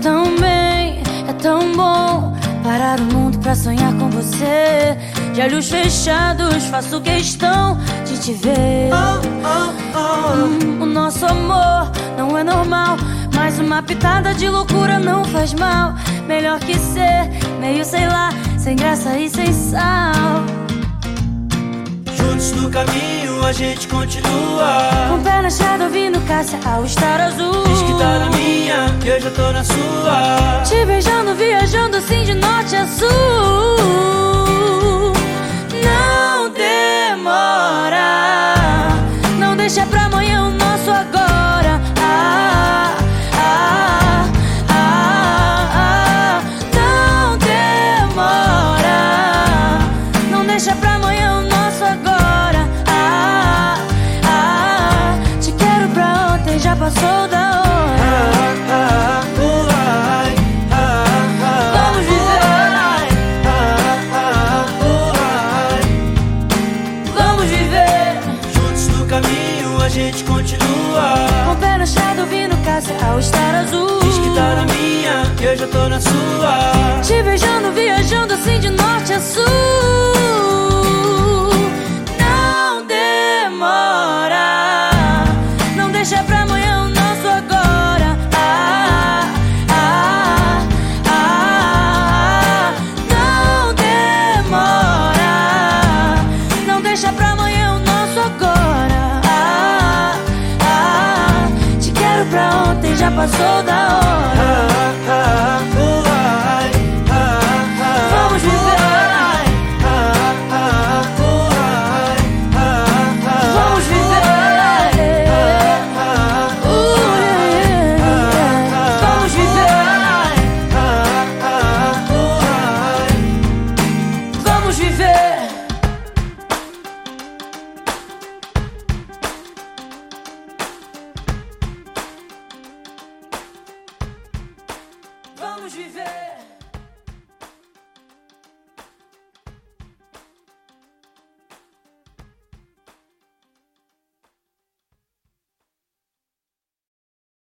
tão bem, é tão bom parar o mundo pra sonhar com você. De olhos fechados, faço questão de te ver. Oh, oh, oh. Hum, o nosso amor não é normal, mas uma pitada de loucura não faz mal. Melhor que ser meio, sei lá, sem graça e sem sal. Juntos no caminho a gente continua. Com o pé na estrada ouvindo Cássia ao estar azul. Diz que tá na minha, que eu já tô na sua. Te beijando, viajando assim de norte a sul. Passou da hora. Vamos viver. Vamos viver Juntos no caminho a gente continua. Com o pé no chão ouvindo Cássia ao estar azul Diz que tá na minha, que eu já tô na sua. Te beijando, viajando já passou da hora Viver.